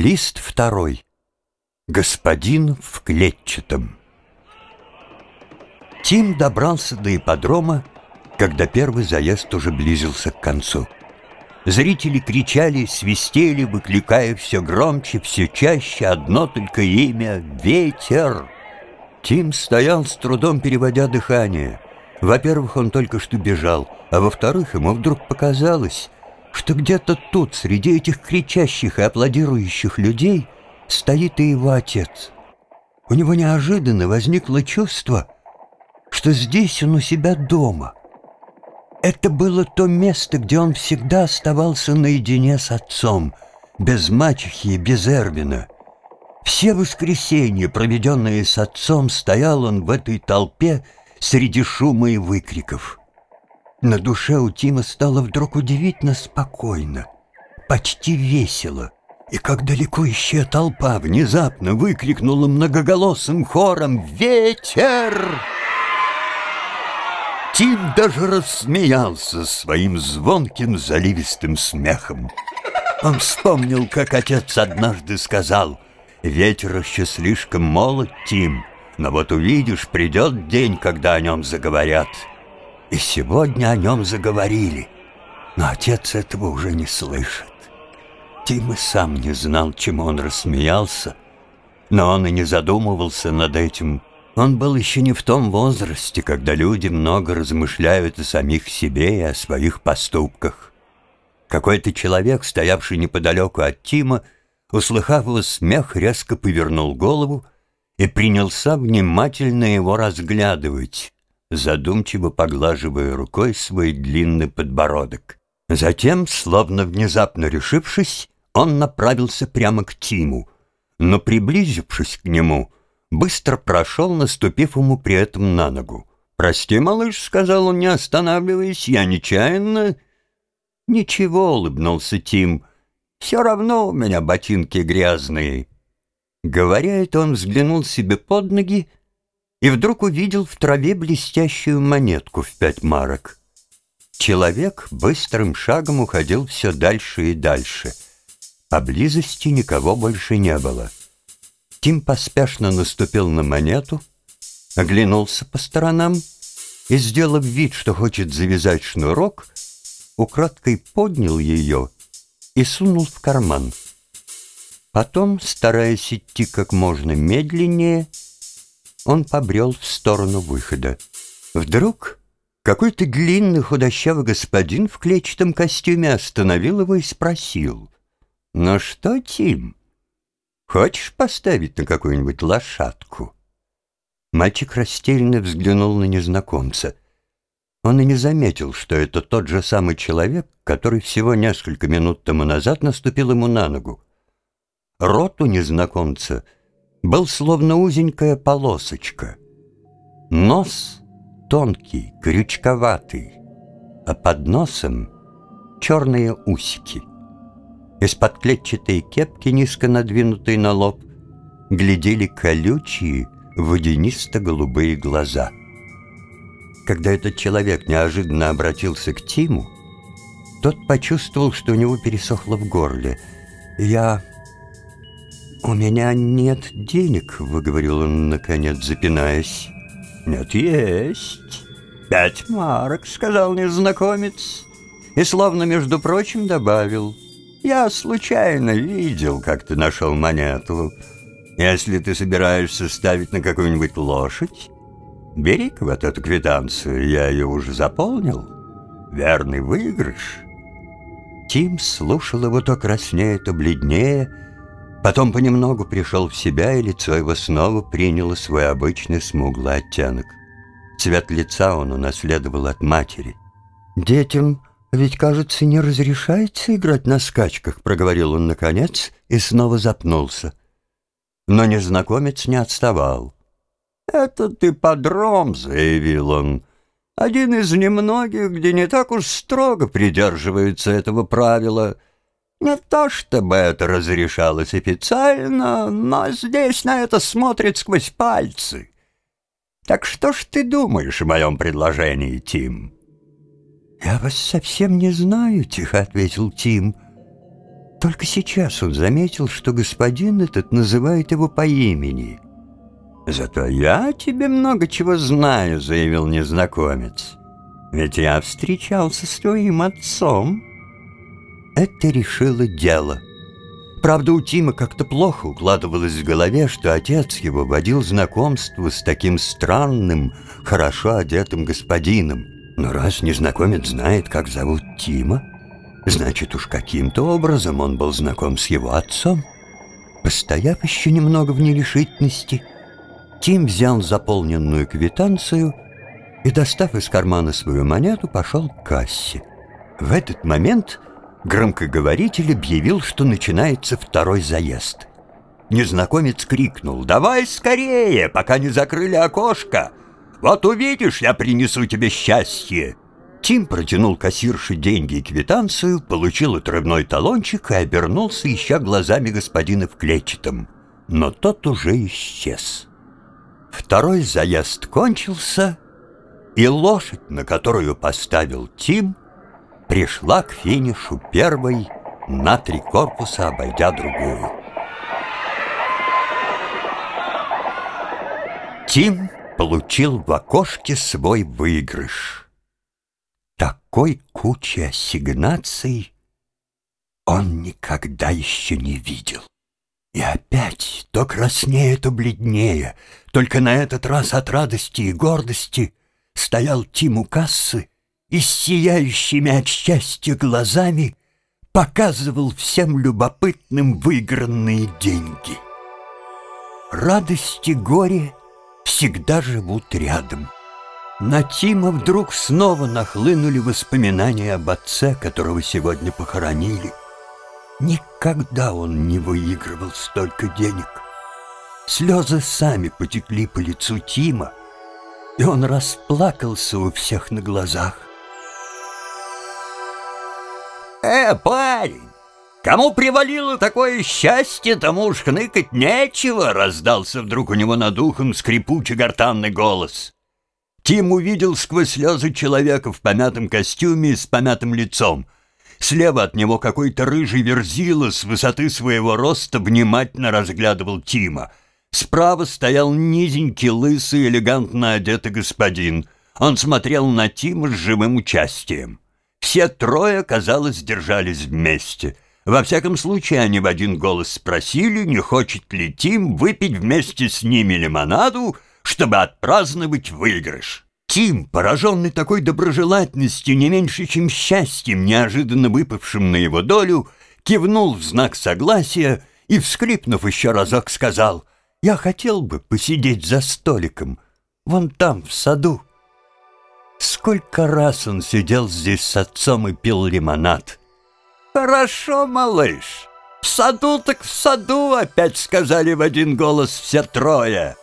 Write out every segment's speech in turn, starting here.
Лист второй. Господин в клетчатом. Тим добрался до ипподрома, когда первый заезд уже близился к концу. Зрители кричали, свистели, выкликая все громче, все чаще одно только имя — «Ветер». Тим стоял с трудом, переводя дыхание. Во-первых, он только что бежал, а во-вторых, ему вдруг показалось, что где-то тут, среди этих кричащих и аплодирующих людей, стоит и его отец. У него неожиданно возникло чувство, что здесь он у себя дома. Это было то место, где он всегда оставался наедине с отцом, без мачехи и без Эрвина. Все воскресенья, проведенные с отцом, стоял он в этой толпе среди шума и выкриков. На душе у Тима стало вдруг удивительно спокойно, почти весело. И как далеко ища толпа внезапно выкрикнула многоголосым хором «Ветер!» Тим даже рассмеялся своим звонким заливистым смехом. Он вспомнил, как отец однажды сказал «Ветер еще слишком молод, Тим, но вот увидишь, придет день, когда о нем заговорят». И сегодня о нем заговорили, но отец этого уже не слышит. Тим и сам не знал, чему он рассмеялся, но он и не задумывался над этим. Он был еще не в том возрасте, когда люди много размышляют о самих себе и о своих поступках. Какой-то человек, стоявший неподалеку от Тима, услыхав его смех, резко повернул голову и принялся внимательно его разглядывать задумчиво поглаживая рукой свой длинный подбородок. Затем, словно внезапно решившись, он направился прямо к Тиму, но, приблизившись к нему, быстро прошел, наступив ему при этом на ногу. «Прости, малыш», — сказал он, не останавливаясь, — «я нечаянно...» «Ничего», — улыбнулся Тим, — «все равно у меня ботинки грязные». Говоря это, он взглянул себе под ноги и вдруг увидел в траве блестящую монетку в пять марок. Человек быстрым шагом уходил все дальше и дальше. Поблизости никого больше не было. Тим поспешно наступил на монету, оглянулся по сторонам и, сделав вид, что хочет завязать шнурок, украдкой поднял ее и сунул в карман. Потом, стараясь идти как можно медленнее, он побрел в сторону выхода. Вдруг какой-то длинный худощавый господин в клетчатом костюме остановил его и спросил. «Ну что, Тим, хочешь поставить на какую-нибудь лошадку?» Мальчик растерянно взглянул на незнакомца. Он и не заметил, что это тот же самый человек, который всего несколько минут тому назад наступил ему на ногу. Рот у незнакомца — был словно узенькая полосочка. Нос тонкий, крючковатый, а под носом черные усики. Из-под клетчатой кепки, низко надвинутой на лоб, глядели колючие, водянисто-голубые глаза. Когда этот человек неожиданно обратился к Тиму, тот почувствовал, что у него пересохло в горле. «Я «У меня нет денег», — выговорил он, наконец, запинаясь. «Нет, есть. Пять марок», — сказал незнакомец. И словно, между прочим, добавил. «Я случайно видел, как ты нашел монету. Если ты собираешься ставить на какую-нибудь лошадь, бери-ка вот эту квитанцию, я ее уже заполнил. Верный выигрыш». Тим слушал его то краснее, то бледнее, Потом понемногу пришел в себя, и лицо его снова приняло свой обычный смуглый оттенок. Цвет лица он унаследовал от матери. «Детям ведь, кажется, не разрешается играть на скачках», — проговорил он наконец и снова запнулся. Но незнакомец не отставал. «Это ты подром», — заявил он. «Один из немногих, где не так уж строго придерживаются этого правила — не то чтобы это разрешалось официально, но здесь на это смотрят сквозь пальцы. Так что ж ты думаешь о моем предложении, Тим?» «Я вас совсем не знаю», — тихо ответил Тим. Только сейчас он заметил, что господин этот называет его по имени. «Зато я тебе много чего знаю», — заявил незнакомец. «Ведь я встречался с твоим отцом». Это решило дело. Правда, у Тима как-то плохо укладывалось в голове, что отец его водил знакомство с таким странным, хорошо одетым господином. Но раз незнакомец знает, как зовут Тима, значит уж каким-то образом он был знаком с его отцом. Постояв еще немного в нерешительности, Тим взял заполненную квитанцию и, достав из кармана свою монету, пошел к кассе. В этот момент громкоговоритель объявил, что начинается второй заезд. Незнакомец крикнул «Давай скорее, пока не закрыли окошко!» Вот увидишь, я принесу тебе счастье!» Тим протянул кассирше деньги и квитанцию, получил отрывной талончик и обернулся, ища глазами господина в клетчатом. Но тот уже исчез. Второй заезд кончился, и лошадь, на которую поставил Тим, пришла к финишу первой на три корпуса, обойдя другую. Тим получил в окошке свой выигрыш. Такой кучи ассигнаций он никогда еще не видел. И опять то краснее, то бледнее, только на этот раз от радости и гордости стоял Тим у кассы и с сияющими от счастья глазами показывал всем любопытным выигранные деньги. Радость и горе — всегда живут рядом. На Тима вдруг снова нахлынули воспоминания об отце, которого сегодня похоронили. Никогда он не выигрывал столько денег. Слезы сами потекли по лицу Тима, и он расплакался у всех на глазах. «Э, парень, Кому привалило такое счастье, тому уж хныкать нечего, раздался вдруг у него над ухом скрипучий гортанный голос. Тим увидел сквозь слезы человека в помятом костюме и с помятым лицом. Слева от него какой-то рыжий верзила с высоты своего роста внимательно разглядывал Тима. Справа стоял низенький, лысый, элегантно одетый господин. Он смотрел на Тима с живым участием. Все трое, казалось, держались вместе — во всяком случае, они в один голос спросили, не хочет ли Тим выпить вместе с ними лимонаду, чтобы отпраздновать выигрыш. Тим, пораженный такой доброжелательностью, не меньше, чем счастьем, неожиданно выпавшим на его долю, кивнул в знак согласия и, вскрипнув еще разок, сказал, «Я хотел бы посидеть за столиком, вон там, в саду». Сколько раз он сидел здесь с отцом и пил лимонад — «Хорошо, малыш. В саду так в саду», — опять сказали в один голос все трое.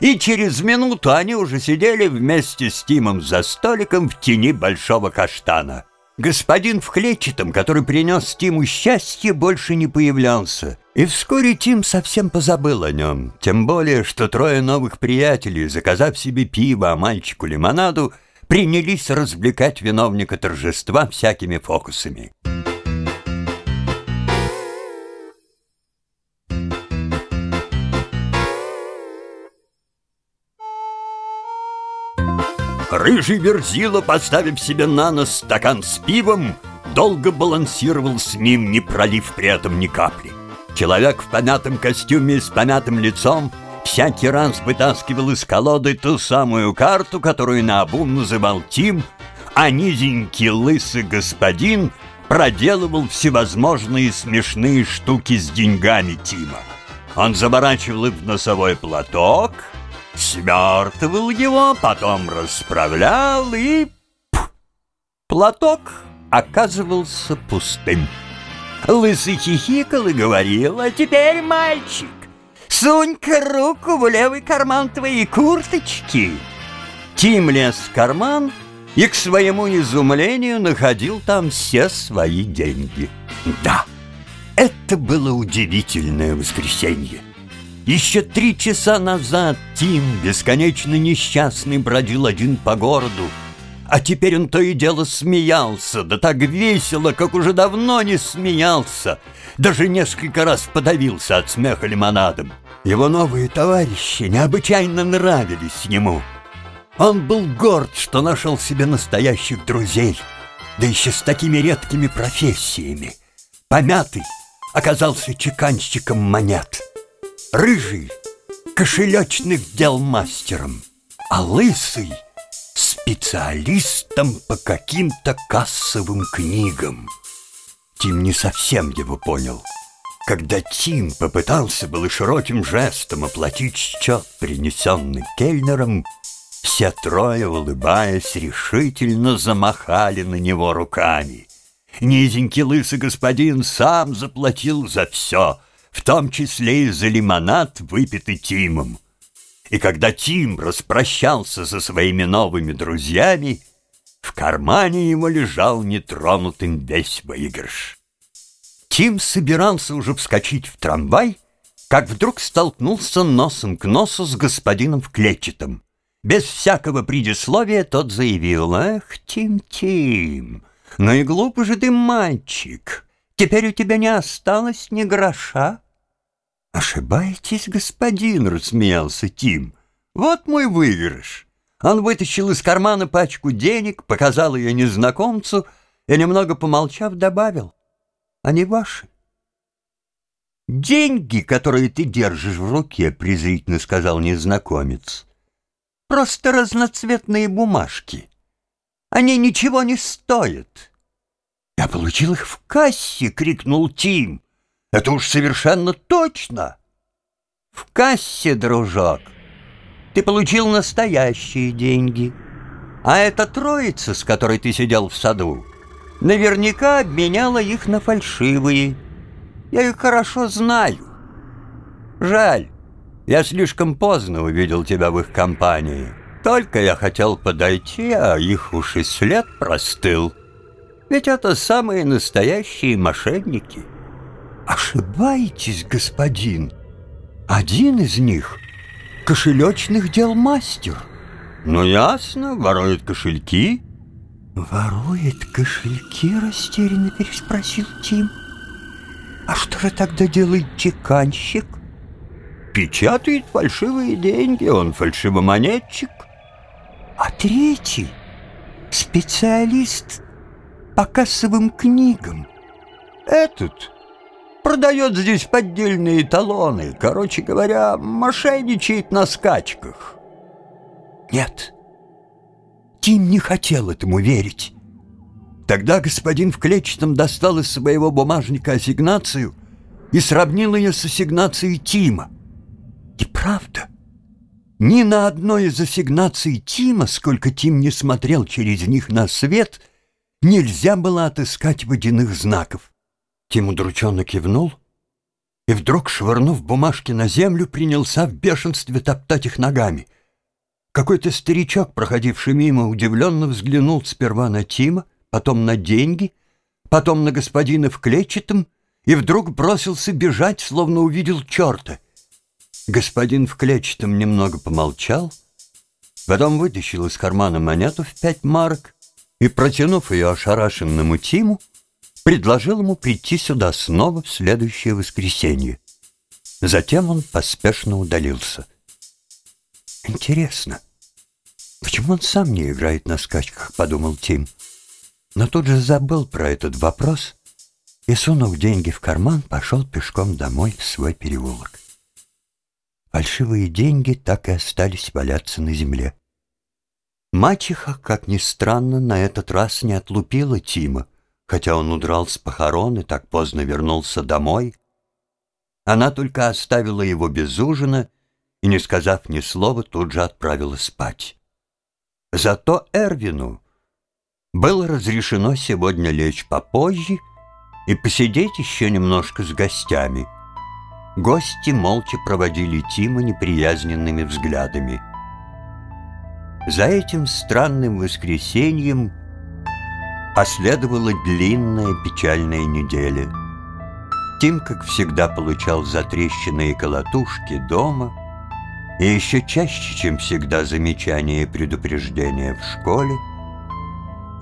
И через минуту они уже сидели вместе с Тимом за столиком в тени большого каштана. Господин в клетчатом, который принес Тиму счастье, больше не появлялся. И вскоре Тим совсем позабыл о нем. Тем более, что трое новых приятелей, заказав себе пиво, а мальчику лимонаду, принялись развлекать виновника торжества всякими фокусами. Рыжий верзила, поставив себе на нос стакан с пивом, долго балансировал с ним, не пролив при этом ни капли. Человек в помятом костюме с помятым лицом всякий раз вытаскивал из колоды ту самую карту, которую наобум называл Тим, а низенький лысый господин проделывал всевозможные смешные штуки с деньгами Тима. Он заворачивал их в носовой платок — свертывал его, потом расправлял и... Пф, платок оказывался пустым. Лысый хихикал и говорил, а теперь, мальчик, сунь-ка руку в левый карман твоей курточки. Тим лез в карман и, к своему изумлению, находил там все свои деньги. Да, это было удивительное воскресенье. Еще три часа назад Тим, бесконечно несчастный, бродил один по городу, А теперь он то и дело смеялся, да так весело, как уже давно не смеялся. Даже несколько раз подавился от смеха лимонадом. Его новые товарищи необычайно нравились ему. Он был горд, что нашел себе настоящих друзей, да еще с такими редкими профессиями. Помятый оказался чеканщиком монет. Рыжий — кошелечных дел мастером, а лысый — специалистом по каким-то кассовым книгам. Тим не совсем его понял. Когда Тим попытался было широким жестом оплатить счет, принесенный кельнером, все трое, улыбаясь, решительно замахали на него руками. Низенький лысый господин сам заплатил за все, в том числе и за лимонад, выпитый Тимом. И когда Тим распрощался со своими новыми друзьями, в кармане его лежал нетронутым весь выигрыш. Тим собирался уже вскочить в трамвай, как вдруг столкнулся носом к носу с господином в клетчатом. Без всякого предисловия тот заявил, «Эх, Тим-Тим, ну и глупый же ты мальчик, теперь у тебя не осталось ни гроша». «Ошибаетесь, господин», — рассмеялся Тим, «вот мой выигрыш». Он вытащил из кармана пачку денег, показал ее незнакомцу и, немного помолчав, добавил, «Они ваши». «Деньги, которые ты держишь в руке», — презрительно сказал незнакомец, Просто разноцветные бумажки. Они ничего не стоят. Я получил их в кассе, крикнул Тим. Это уж совершенно точно. В кассе, дружок, ты получил настоящие деньги. А эта троица, с которой ты сидел в саду, наверняка обменяла их на фальшивые. Я их хорошо знаю. Жаль, я слишком поздно увидел тебя в их компании. Только я хотел подойти, а их уж и след простыл. Ведь это самые настоящие мошенники. Ошибаетесь, господин. Один из них — кошелечных дел мастер. Ну, ясно, ворует кошельки. Ворует кошельки, растерянно переспросил Тим. А что же тогда делает чеканщик? печатает фальшивые деньги, он фальшивомонетчик. А третий — специалист по кассовым книгам. Этот продает здесь поддельные талоны, короче говоря, мошенничает на скачках. Нет, Тим не хотел этому верить. Тогда господин в клетчатом достал из своего бумажника ассигнацию и сравнил ее с ассигнацией Тима. И правда, ни на одной из ассигнаций Тима, сколько Тим не смотрел через них на свет, нельзя было отыскать водяных знаков. Тим удрученно кивнул и вдруг, швырнув бумажки на землю, принялся в бешенстве топтать их ногами. Какой-то старичок, проходивший мимо, удивленно взглянул сперва на Тима, потом на деньги, потом на господина в клетчатом и вдруг бросился бежать, словно увидел черта — Господин в клетчатом немного помолчал, потом вытащил из кармана монету в пять марок и, протянув ее ошарашенному Тиму, предложил ему прийти сюда снова в следующее воскресенье. Затем он поспешно удалился. «Интересно, почему он сам не играет на скачках?» — подумал Тим. Но тут же забыл про этот вопрос и, сунув деньги в карман, пошел пешком домой в свой переулок. Фальшивые деньги так и остались валяться на земле. Мачеха, как ни странно, на этот раз не отлупила Тима, хотя он удрал с похорон и так поздно вернулся домой. Она только оставила его без ужина и, не сказав ни слова, тут же отправила спать. Зато Эрвину было разрешено сегодня лечь попозже и посидеть еще немножко с гостями — Гости молча проводили Тима неприязненными взглядами. За этим странным воскресеньем последовала длинная печальная неделя. Тим, как всегда, получал затрещенные колотушки дома и еще чаще, чем всегда, замечания и предупреждения в школе.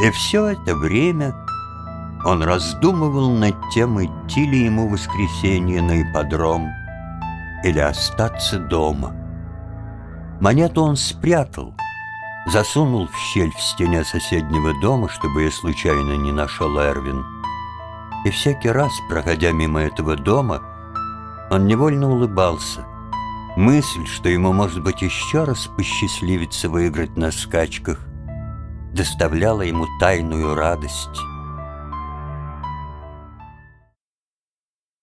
И все это время он раздумывал над тем, идти ли ему в воскресенье на ипподром или остаться дома. Монету он спрятал, засунул в щель в стене соседнего дома, чтобы я случайно не нашел Эрвин. И всякий раз, проходя мимо этого дома, он невольно улыбался. Мысль, что ему, может быть, еще раз посчастливится выиграть на скачках, доставляла ему тайную радость.